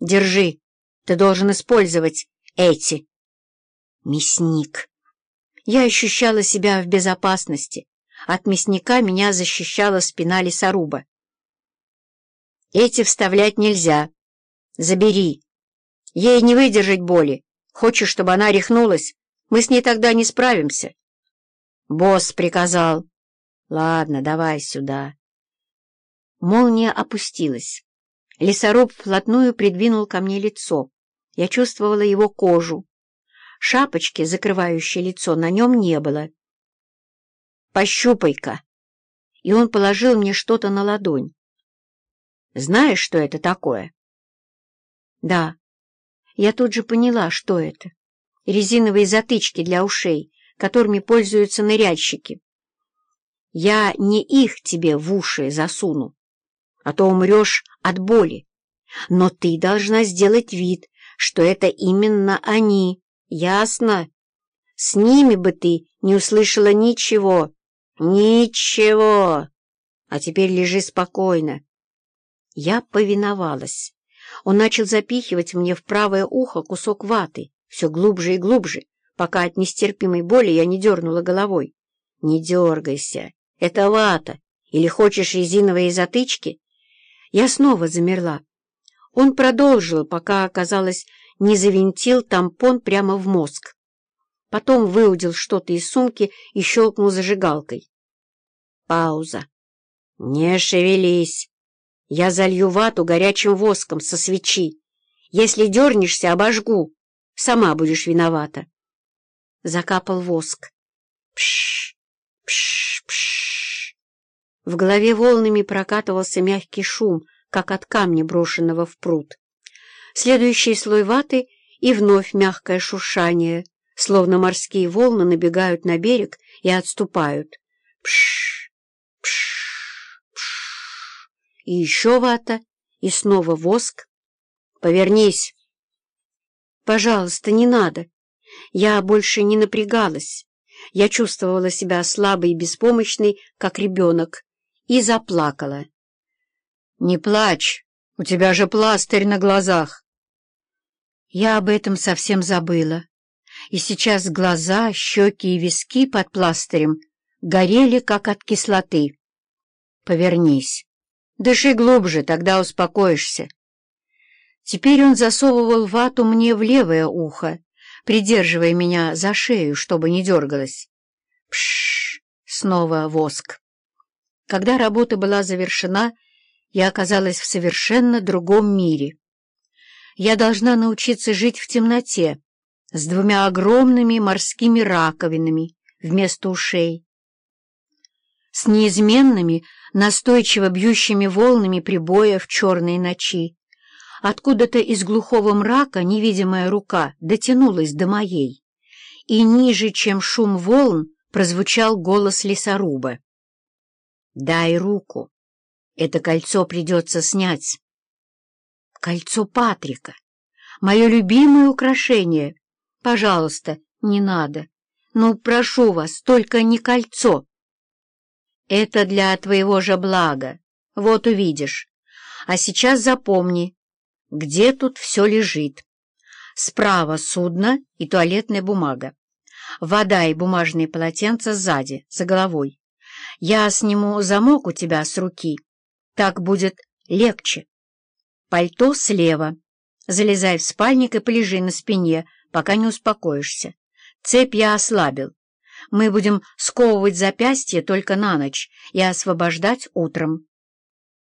Держи, ты должен использовать эти. Мясник. Я ощущала себя в безопасности. От мясника меня защищала спина лесоруба. Эти вставлять нельзя. Забери. Ей не выдержать боли. Хочешь, чтобы она рехнулась? Мы с ней тогда не справимся. Босс приказал. Ладно, давай сюда. Молния опустилась. Лесоруб вплотную придвинул ко мне лицо. Я чувствовала его кожу. Шапочки, закрывающей лицо, на нем не было. «Пощупай-ка!» И он положил мне что-то на ладонь. «Знаешь, что это такое?» «Да». Я тут же поняла, что это. Резиновые затычки для ушей, которыми пользуются ныряльщики. Я не их тебе в уши засуну, а то умрешь от боли. Но ты должна сделать вид, что это именно они. Ясно? С ними бы ты не услышала ничего. Ничего. А теперь лежи спокойно. Я повиновалась. Он начал запихивать мне в правое ухо кусок ваты, все глубже и глубже, пока от нестерпимой боли я не дернула головой. «Не дергайся, это вата. Или хочешь резиновые затычки?» Я снова замерла. Он продолжил, пока, оказалось, не завинтил тампон прямо в мозг. Потом выудил что-то из сумки и щелкнул зажигалкой. Пауза. «Не шевелись. Я залью вату горячим воском со свечи. Если дернешься, обожгу. Сама будешь виновата». Закапал воск. Пш, пш, пш. В голове волнами прокатывался мягкий шум, как от камня, брошенного в пруд. Следующий слой ваты и вновь мягкое шуршание, словно морские волны набегают на берег и отступают. Пш, пш, пш. И еще вата, и снова воск. Повернись. Пожалуйста, не надо. Я больше не напрягалась. Я чувствовала себя слабой и беспомощной, как ребенок, и заплакала. «Не плачь, у тебя же пластырь на глазах!» Я об этом совсем забыла, и сейчас глаза, щеки и виски под пластырем горели, как от кислоты. «Повернись, дыши глубже, тогда успокоишься». Теперь он засовывал вату мне в левое ухо, придерживая меня за шею, чтобы не дергалась. Пшш! Снова воск. Когда работа была завершена, я оказалась в совершенно другом мире. Я должна научиться жить в темноте с двумя огромными морскими раковинами вместо ушей, с неизменными, настойчиво бьющими волнами прибоя в черной ночи. Откуда-то из глухого мрака невидимая рука дотянулась до моей, и ниже, чем шум волн, прозвучал голос лесоруба. «Дай руку!» Это кольцо придется снять. Кольцо Патрика. Мое любимое украшение. Пожалуйста, не надо. Ну, прошу вас, только не кольцо. Это для твоего же блага. Вот увидишь. А сейчас запомни, где тут все лежит. Справа судно и туалетная бумага. Вода и бумажные полотенца сзади, за головой. Я сниму замок у тебя с руки так будет легче. Пальто слева. Залезай в спальник и полежи на спине, пока не успокоишься. Цепь я ослабил. Мы будем сковывать запястье только на ночь и освобождать утром.